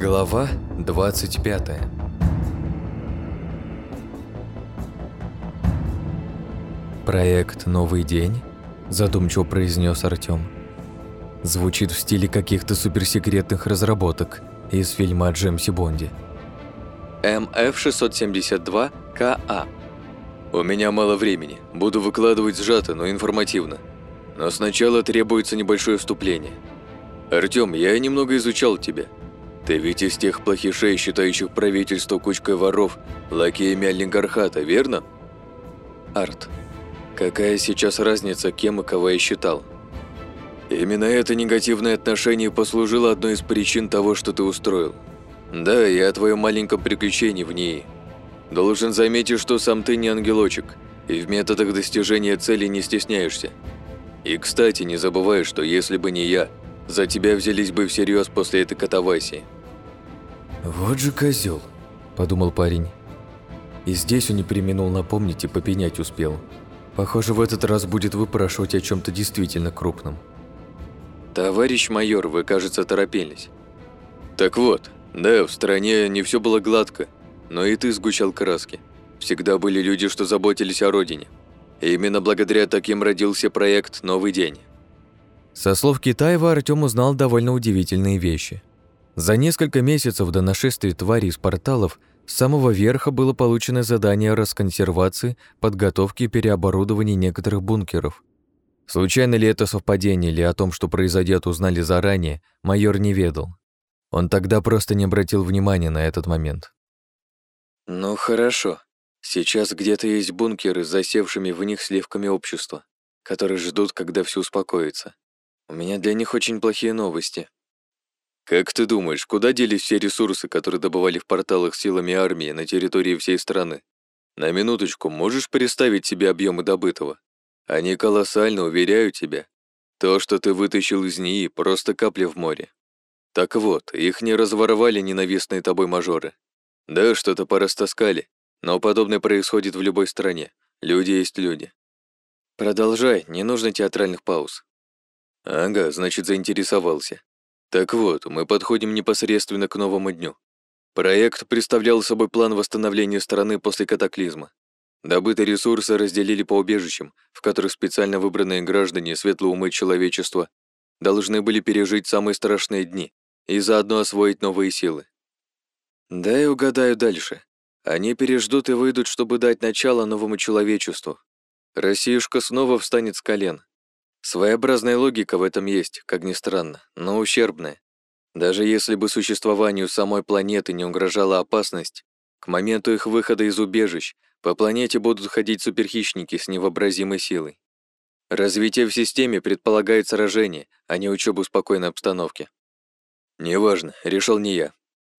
Глава 25 «Проект «Новый день»?» – задумчиво произнес Артём. Звучит в стиле каких-то суперсекретных разработок из фильма о Джеймсе Бонде. МФ-672-КА. У меня мало времени. Буду выкладывать сжато, но информативно. Но сначала требуется небольшое вступление. Артём, я немного изучал тебя – ты ведь из тех плохишей, считающих правительство кучкой воров, лакеями олигархата, верно? Арт. Какая сейчас разница, кем и кого я считал? Именно это негативное отношение послужило одной из причин того, что ты устроил. Да, я о твоем маленьком приключении в ней. Должен заметить, что сам ты не ангелочек, и в методах достижения цели не стесняешься. И, кстати, не забывай, что если бы не я, за тебя взялись бы всерьез после этой катавасии. «Вот же козел, подумал парень. И здесь он не применил напомнить и попенять успел. Похоже, в этот раз будет выпрашивать о чем то действительно крупном. «Товарищ майор, вы, кажется, торопились». «Так вот, да, в стране не все было гладко, но и ты сгущал краски. Всегда были люди, что заботились о родине. И именно благодаря таким родился проект «Новый день». Со слов Китаева Артём узнал довольно удивительные вещи. За несколько месяцев до нашествия тварей из порталов с самого верха было получено задание расконсервации, подготовке и переоборудовании некоторых бункеров. Случайно ли это совпадение или о том, что произойдет, узнали заранее, майор не ведал. Он тогда просто не обратил внимания на этот момент. «Ну хорошо. Сейчас где-то есть бункеры с засевшими в них сливками общества, которые ждут, когда все успокоится. У меня для них очень плохие новости. Как ты думаешь, куда делись все ресурсы, которые добывали в порталах силами армии на территории всей страны? На минуточку, можешь представить себе объемы добытого? Они колоссально, уверяю тебя. То, что ты вытащил из НИИ, просто капля в море. Так вот, их не разворовали ненавистные тобой мажоры. Да, что-то порастаскали, но подобное происходит в любой стране. Люди есть люди. Продолжай, не нужно театральных пауз. Ага, значит, заинтересовался. Так вот, мы подходим непосредственно к новому дню. Проект представлял собой план восстановления страны после катаклизма. Добытые ресурсы разделили по убежищам, в которых специально выбранные граждане светлого умы человечества должны были пережить самые страшные дни и заодно освоить новые силы. Да и угадаю дальше. Они переждут и выйдут, чтобы дать начало новому человечеству. Россиюшка снова встанет с колен, Своеобразная логика в этом есть, как ни странно, но ущербная. Даже если бы существованию самой планеты не угрожала опасность, к моменту их выхода из убежищ по планете будут ходить суперхищники с невообразимой силой. Развитие в системе предполагает сражение, а не учебу в спокойной обстановке. Неважно, решил не я.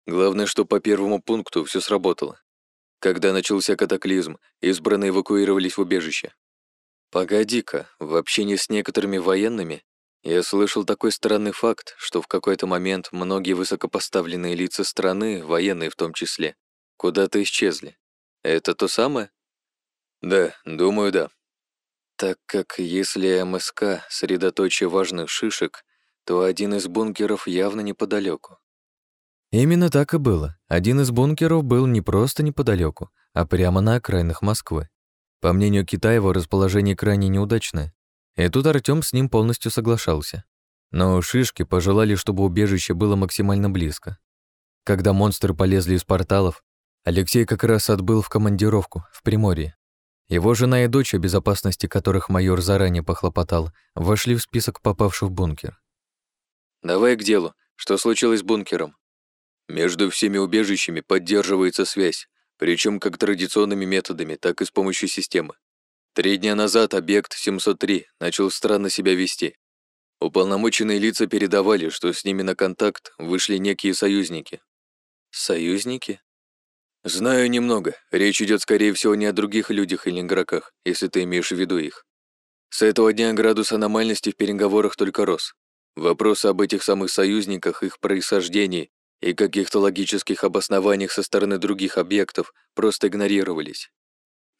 Главное, что по первому пункту все сработало. Когда начался катаклизм, избранные эвакуировались в убежище. Погоди-ка, в общении с некоторыми военными я слышал такой странный факт, что в какой-то момент многие высокопоставленные лица страны, военные в том числе, куда-то исчезли. Это то самое? Да, думаю, да. Так как если МСК — средоточие важных шишек, то один из бункеров явно неподалеку. Именно так и было. Один из бункеров был не просто неподалеку, а прямо на окраинах Москвы. По мнению Китаева, расположение крайне неудачное, и тут Артём с ним полностью соглашался. Но шишки пожелали, чтобы убежище было максимально близко. Когда монстры полезли из порталов, Алексей как раз отбыл в командировку, в Приморье. Его жена и дочь, о безопасности которых майор заранее похлопотал, вошли в список попавших в бункер. «Давай к делу. Что случилось с бункером?» «Между всеми убежищами поддерживается связь. Причем как традиционными методами, так и с помощью системы. Три дня назад объект 703 начал странно себя вести. Уполномоченные лица передавали, что с ними на контакт вышли некие союзники. Союзники? Знаю немного. Речь идет, скорее всего, не о других людях или игроках, если ты имеешь в виду их. С этого дня градус аномальности в переговорах только рос. Вопросы об этих самых союзниках, их происхождении и каких-то логических обоснованиях со стороны других объектов просто игнорировались.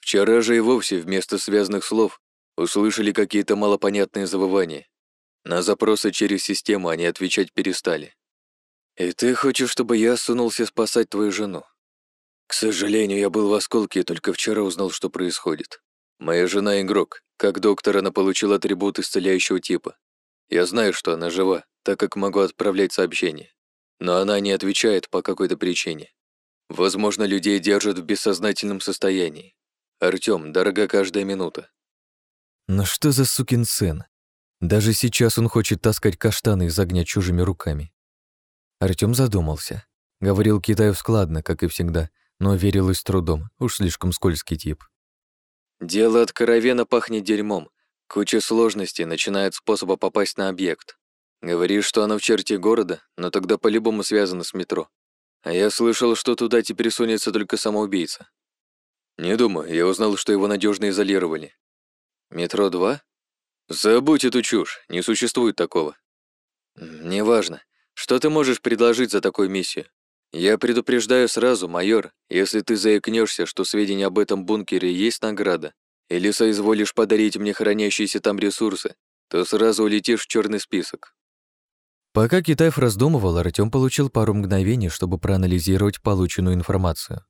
Вчера же и вовсе вместо связанных слов услышали какие-то малопонятные завывания. На запросы через систему они отвечать перестали. «И ты хочешь, чтобы я сунулся спасать твою жену?» «К сожалению, я был в осколке и только вчера узнал, что происходит. Моя жена игрок. Как доктор, она получила атрибут исцеляющего типа. Я знаю, что она жива, так как могу отправлять сообщения. Но она не отвечает по какой-то причине. Возможно, людей держат в бессознательном состоянии. Артём, дорога каждая минута. Но что за сукин сын? Даже сейчас он хочет таскать каштаны из огня чужими руками. Артём задумался. Говорил Китаев складно, как и всегда, но верил и с трудом, уж слишком скользкий тип. Дело откровенно пахнет дерьмом. Куча сложностей, начиная от способа попасть на объект. Говоришь, что оно в черте города, но тогда по-любому связано с метро. А я слышал, что туда теперь сунется только самоубийца. Не думаю, я узнал, что его надежно изолировали. Метро 2? Забудь эту чушь, не существует такого. Неважно. Что ты можешь предложить за такую миссию? Я предупреждаю сразу, майор, если ты заикнешься, что сведения об этом бункере есть награда, или соизволишь подарить мне хранящиеся там ресурсы, то сразу улетишь в черный список. Пока Китаев раздумывал, Артём получил пару мгновений, чтобы проанализировать полученную информацию.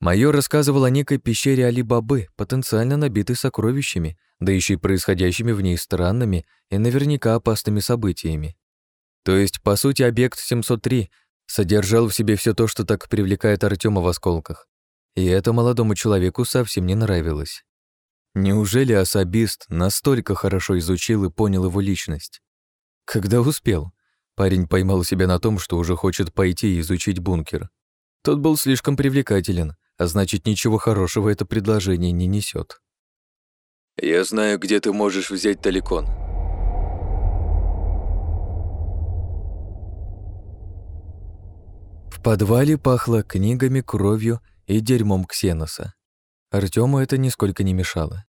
Майор рассказывал о некой пещере Али-Бабы, потенциально набитой сокровищами, да еще и происходящими в ней странными и наверняка опасными событиями. То есть, по сути, объект 703 содержал в себе все то, что так привлекает Артема в осколках. И это молодому человеку совсем не нравилось. Неужели особист настолько хорошо изучил и понял его личность? Когда успел? Парень поймал себя на том, что уже хочет пойти и изучить бункер. Тот был слишком привлекателен, а значит, ничего хорошего это предложение не несет. «Я знаю, где ты можешь взять таликон», подвале пахло книгами, кровью и дерьмом ксеноса. Артему это нисколько не мешало.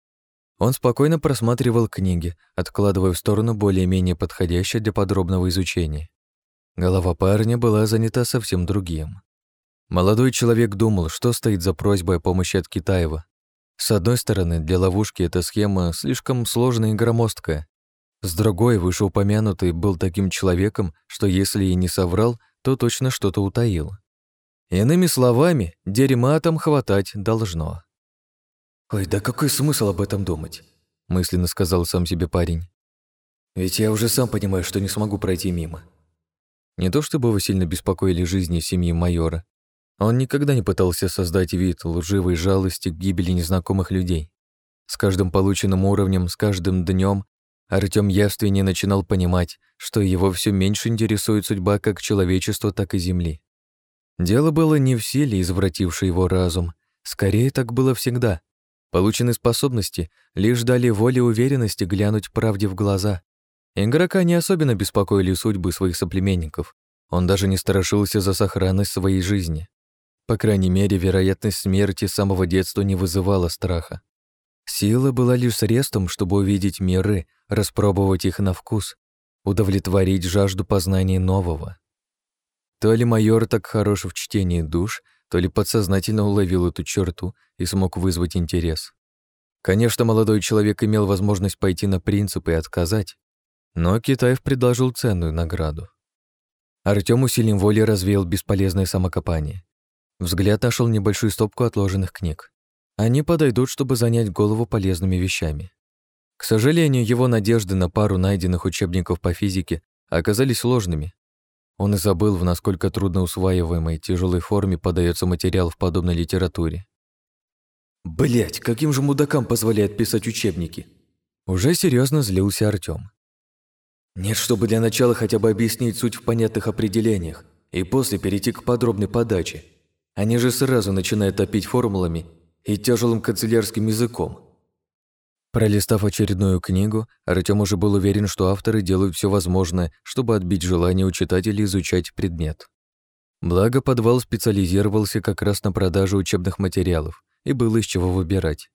Он спокойно просматривал книги, откладывая в сторону более-менее подходящие для подробного изучения. Голова парня была занята совсем другим. Молодой человек думал, что стоит за просьбой о помощи от Китаева. С одной стороны, для ловушки эта схема слишком сложная и громоздкая. С другой, вышеупомянутый был таким человеком, что если и не соврал, то точно что-то утаил. Иными словами, дерьма там хватать должно. «Ой, да какой смысл об этом думать?» — мысленно сказал сам себе парень. «Ведь я уже сам понимаю, что не смогу пройти мимо». Не то чтобы его сильно беспокоили жизни семьи майора. Он никогда не пытался создать вид лживой жалости к гибели незнакомых людей. С каждым полученным уровнем, с каждым днем Артём явственнее начинал понимать, что его все меньше интересует судьба как человечества, так и Земли. Дело было не в силе, извратившей его разум. Скорее, так было всегда. Полученные способности лишь дали воле уверенности глянуть правде в глаза. Игрока не особенно беспокоили судьбы своих соплеменников. Он даже не страшился за сохранность своей жизни. По крайней мере, вероятность смерти с самого детства не вызывала страха. Сила была лишь средством, чтобы увидеть миры, распробовать их на вкус, удовлетворить жажду познания нового. То ли майор так хорош в чтении душ, то ли подсознательно уловил эту черту и смог вызвать интерес. Конечно, молодой человек имел возможность пойти на принципы и отказать, но Китаев предложил ценную награду. Артём усилием воли развеял бесполезное самокопание. Взгляд нашел небольшую стопку отложенных книг. Они подойдут, чтобы занять голову полезными вещами. К сожалению, его надежды на пару найденных учебников по физике оказались сложными. Он и забыл, в насколько трудно усваиваемой тяжелой форме подается материал в подобной литературе. Блять, каким же мудакам позволяет писать учебники? Уже серьезно злился Артём. Нет, чтобы для начала хотя бы объяснить суть в понятных определениях и после перейти к подробной подаче. Они же сразу начинают топить формулами и тяжелым канцелярским языком. Пролистав очередную книгу, Артём уже был уверен, что авторы делают все возможное, чтобы отбить желание у читателей изучать предмет. Благо, подвал специализировался как раз на продаже учебных материалов, и было из чего выбирать.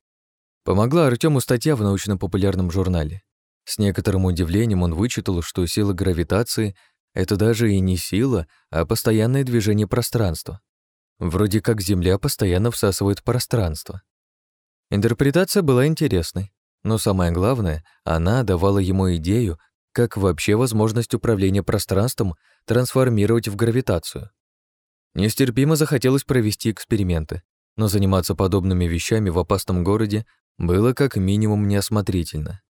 Помогла Артёму статья в научно-популярном журнале. С некоторым удивлением он вычитал, что сила гравитации — это даже и не сила, а постоянное движение пространства. Вроде как Земля постоянно всасывает пространство. Интерпретация была интересной, но самое главное, она давала ему идею, как вообще возможность управления пространством трансформировать в гравитацию. Нестерпимо захотелось провести эксперименты, но заниматься подобными вещами в опасном городе было как минимум неосмотрительно.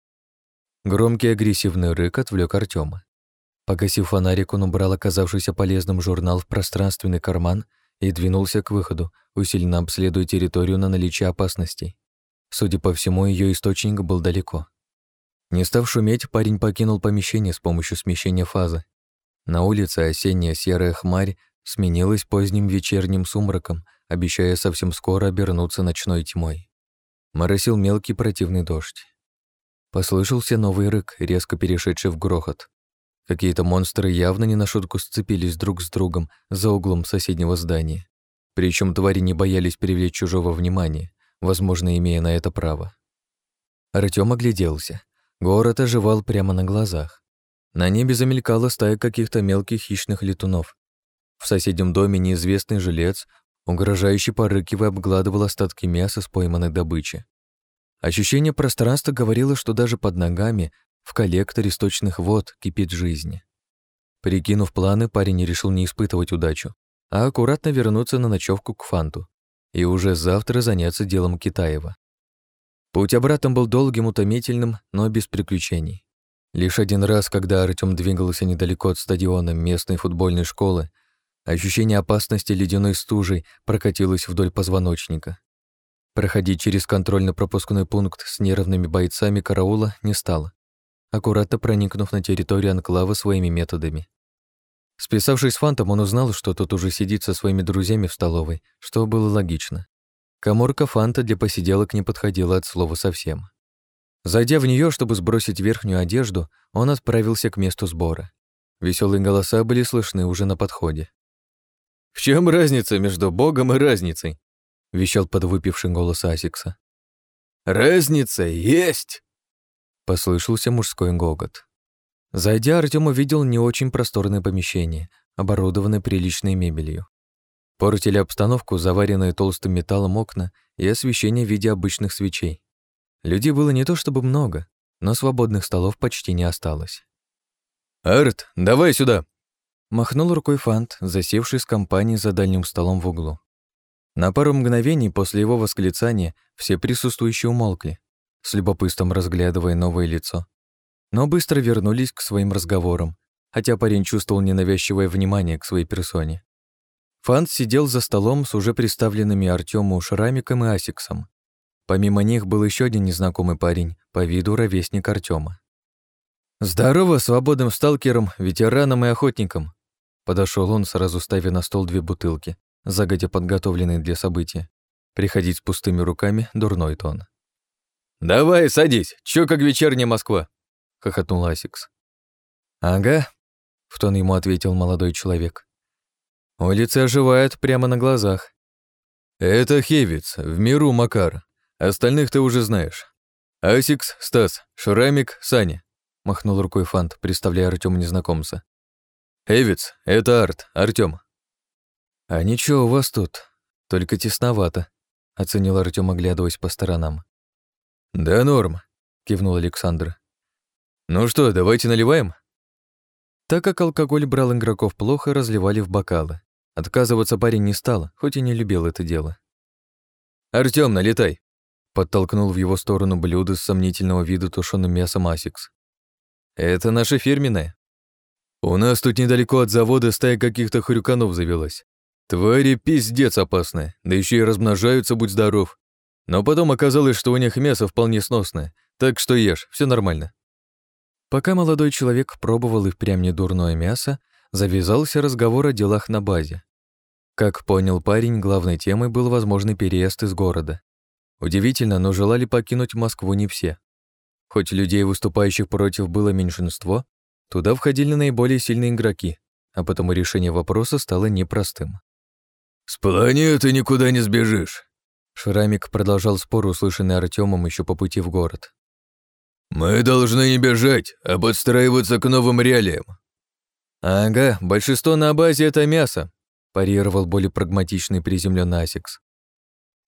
Громкий агрессивный рык отвлек Артема. Погасив фонарик, он убрал оказавшийся полезным журнал в пространственный карман и двинулся к выходу, усиленно обследуя территорию на наличие опасностей. Судя по всему, ее источник был далеко. Не став шуметь, парень покинул помещение с помощью смещения фазы. На улице осенняя серая хмарь сменилась поздним вечерним сумраком, обещая совсем скоро обернуться ночной тьмой. Моросил мелкий противный дождь. Послышался новый рык, резко перешедший в грохот. Какие-то монстры явно не на шутку сцепились друг с другом за углом соседнего здания. Причем твари не боялись привлечь чужого внимания, возможно, имея на это право. Артём огляделся. Город оживал прямо на глазах. На небе замелькала стая каких-то мелких хищных летунов. В соседнем доме неизвестный жилец, угрожающий порыкивая, обгладывал остатки мяса с пойманной добычи. Ощущение пространства говорило, что даже под ногами в коллекторе сточных вод кипит жизнь. Прикинув планы, парень решил не испытывать удачу, а аккуратно вернуться на ночевку к Фанту и уже завтра заняться делом Китаева. Путь обратно был долгим, утомительным, но без приключений. Лишь один раз, когда Артём двигался недалеко от стадиона местной футбольной школы, ощущение опасности ледяной стужей прокатилось вдоль позвоночника. Проходить через контрольно-пропускной пункт с нервными бойцами караула не стало аккуратно проникнув на территорию анклава своими методами. Списавшись с Фантом, он узнал, что тот уже сидит со своими друзьями в столовой, что было логично. Коморка Фанта для посиделок не подходила от слова совсем. Зайдя в нее, чтобы сбросить верхнюю одежду, он отправился к месту сбора. Веселые голоса были слышны уже на подходе. «В чем разница между Богом и разницей?» — вещал подвыпивший голос Асикса. «Разница есть!» Послышался мужской гогот. Зайдя, Артём увидел не очень просторное помещение, оборудованное приличной мебелью. Портили обстановку заваренные толстым металлом окна и освещение в виде обычных свечей. Людей было не то чтобы много, но свободных столов почти не осталось. «Арт, давай сюда!» Махнул рукой Фант, засевший с компанией за дальним столом в углу. На пару мгновений после его восклицания все присутствующие умолкли, с любопытством разглядывая новое лицо. Но быстро вернулись к своим разговорам, хотя парень чувствовал ненавязчивое внимание к своей персоне. Фант сидел за столом с уже представленными Артему Шрамиком и Асиксом. Помимо них был еще один незнакомый парень, по виду ровесник Артема. «Здорово, свободным сталкером, ветераном и охотником!» Подошел он, сразу ставя на стол две бутылки, загодя подготовленные для события. Приходить с пустыми руками — дурной тон. «Давай, садись, чё как вечерняя Москва?» — хохотнул Асикс. «Ага», — в тон ему ответил молодой человек. «Улицы оживают прямо на глазах». «Это Хевиц, в миру Макар. Остальных ты уже знаешь. Асикс, Стас, Шрамик, Саня», — махнул рукой Фант, представляя Артему незнакомца. «Хевиц, это Арт, Артём». «А ничего у вас тут, только тесновато», — оценил Артём, оглядываясь по сторонам. «Да норм», — кивнул Александр. «Ну что, давайте наливаем?» Так как алкоголь брал игроков плохо, разливали в бокалы. Отказываться парень не стал, хоть и не любил это дело. «Артём, налетай!» Подтолкнул в его сторону блюдо с сомнительного вида тушеным мясом Асикс. «Это наше фирменное. У нас тут недалеко от завода стая каких-то хрюканов завелась. Твари пиздец опасные, да еще и размножаются, будь здоров. Но потом оказалось, что у них мясо вполне сносное, так что ешь, все нормально. Пока молодой человек пробовал и впрямь недурное мясо, завязался разговор о делах на базе. Как понял парень, главной темой был возможный переезд из города. Удивительно, но желали покинуть Москву не все. Хоть людей, выступающих против, было меньшинство, туда входили наиболее сильные игроки, а потому решение вопроса стало непростым. «С планеты никуда не сбежишь», Шрамик продолжал спор, услышанный Артемом еще по пути в город. «Мы должны не бежать, а подстраиваться к новым реалиям». «Ага, большинство на базе — это мясо», — парировал более прагматичный приземленный Асикс.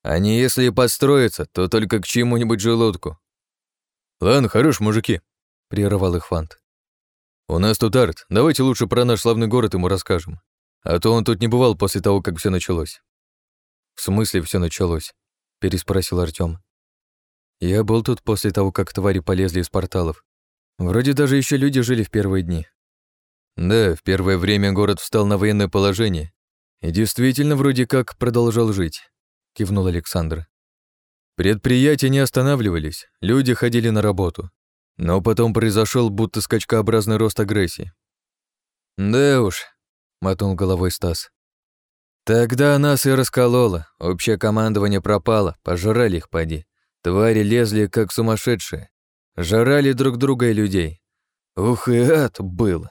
«Они, если и подстроятся, то только к чему-нибудь желудку». «Ладно, хорош, мужики», — прервал их Фант. «У нас тут Арт, давайте лучше про наш славный город ему расскажем. А то он тут не бывал после того, как все началось». «В смысле все началось?» — переспросил Артём. «Я был тут после того, как твари полезли из порталов. Вроде даже еще люди жили в первые дни». «Да, в первое время город встал на военное положение. И действительно вроде как продолжал жить», — кивнул Александр. Предприятия не останавливались, люди ходили на работу. Но потом произошел будто скачкообразный рост агрессии. «Да уж», — мотнул головой Стас. «Тогда нас и раскололо, общее командование пропало, пожрали их, поди. Твари лезли, как сумасшедшие, жрали друг друга и людей. Ух и ад было!»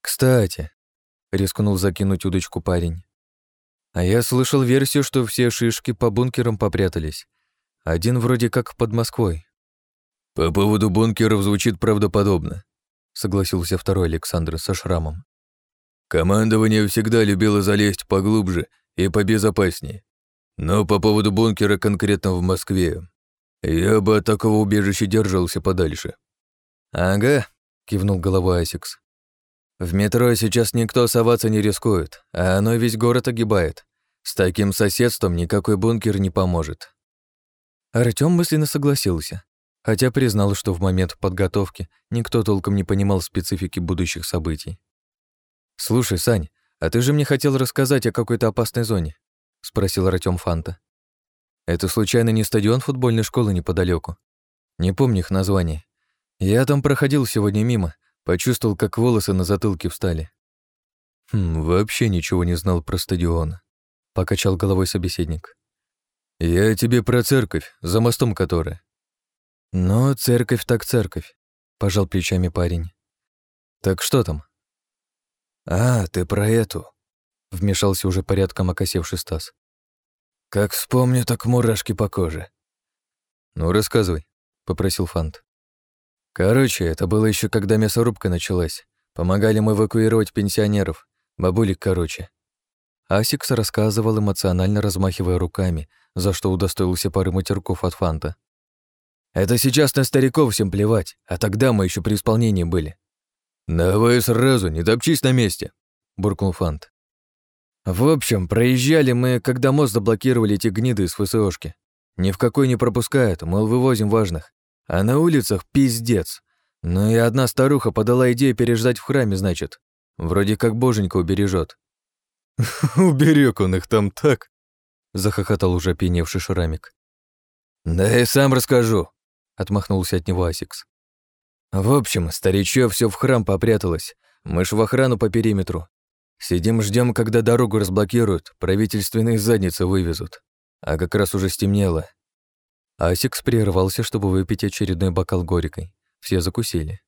«Кстати», — рискнул закинуть удочку парень, «а я слышал версию, что все шишки по бункерам попрятались. Один вроде как под Москвой. По поводу бункеров звучит правдоподобно, согласился второй Александр со шрамом. Командование всегда любило залезть поглубже и побезопаснее. Но по поводу бункера конкретно в Москве, я бы от такого убежища держался подальше. Ага, кивнул головой Асикс. В метро сейчас никто соваться не рискует, а оно весь город огибает. С таким соседством никакой бункер не поможет. Артём мысленно согласился, хотя признал, что в момент подготовки никто толком не понимал специфики будущих событий. «Слушай, Сань, а ты же мне хотел рассказать о какой-то опасной зоне?» — спросил Артём Фанта. «Это случайно не стадион футбольной школы неподалеку? Не помню их название. Я там проходил сегодня мимо, почувствовал, как волосы на затылке встали». «Хм, вообще ничего не знал про стадион», — покачал головой собеседник. «Я тебе про церковь, за мостом которая». «Ну, церковь так церковь», — пожал плечами парень. «Так что там?» «А, ты про эту», — вмешался уже порядком окосевший Стас. «Как вспомню, так мурашки по коже». «Ну, рассказывай», — попросил Фант. «Короче, это было еще когда мясорубка началась. Помогали мы эвакуировать пенсионеров. Бабулик, короче. Асикс рассказывал, эмоционально размахивая руками, за что удостоился пары матерков от Фанта. «Это сейчас на стариков всем плевать, а тогда мы еще при исполнении были». «Давай сразу, не топчись на месте», — буркнул Фант. «В общем, проезжали мы, когда мост заблокировали эти гниды из ФСОшки. Ни в какой не пропускают, мол, вывозим важных. А на улицах пиздец. Ну и одна старуха подала идею переждать в храме, значит. Вроде как боженька убережет. «Уберег он их там так!» — захохотал уже опьяневший шрамик. «Да и сам расскажу», — отмахнулся от него Асикс. «В общем, старичье все в храм попряталось. Мы ж в охрану по периметру. Сидим, ждем, когда дорогу разблокируют, правительственные задницы вывезут. А как раз уже стемнело». Асикс прервался, чтобы выпить очередной бокал горькой. Все закусили.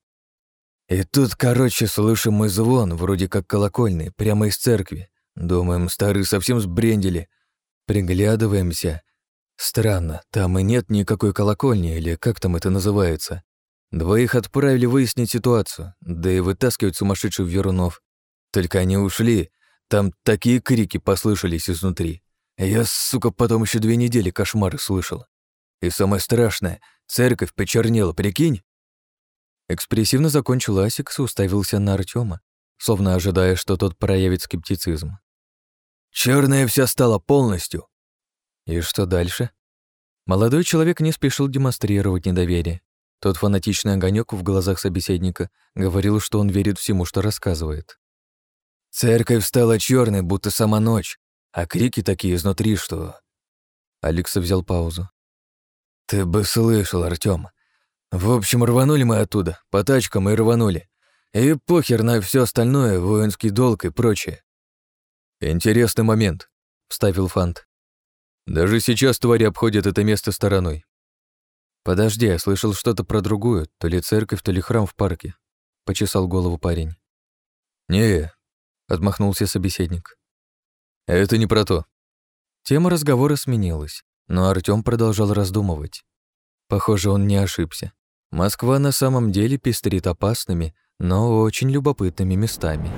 И тут, короче, слышим мы звон, вроде как колокольный, прямо из церкви. Думаем, старые совсем сбрендили. Приглядываемся. Странно, там и нет никакой колокольни, или как там это называется. Двоих отправили выяснить ситуацию, да и вытаскивать сумасшедших верунов. Только они ушли, там такие крики послышались изнутри. Я, сука, потом еще две недели кошмары слышал. И самое страшное, церковь почернела, прикинь? Экспрессивно закончил Асикс и уставился на Артема, словно ожидая, что тот проявит скептицизм. Черная вся стала полностью. И что дальше? Молодой человек не спешил демонстрировать недоверие. Тот фанатичный огонек в глазах собеседника говорил, что он верит всему, что рассказывает. Церковь стала черной, будто сама ночь, а крики такие изнутри, что... Алекса взял паузу. «Ты бы слышал, Артём. В общем, рванули мы оттуда, по тачкам и рванули. И похер на все остальное, воинский долг и прочее. «Интересный момент», — вставил Фант. «Даже сейчас твари обходят это место стороной». «Подожди, я слышал что-то про другую, то ли церковь, то ли храм в парке», — почесал голову парень. «Не», — отмахнулся собеседник. «Это не про то». Тема разговора сменилась, но Артём продолжал раздумывать. Похоже, он не ошибся. Москва на самом деле пестрит опасными, но очень любопытными местами.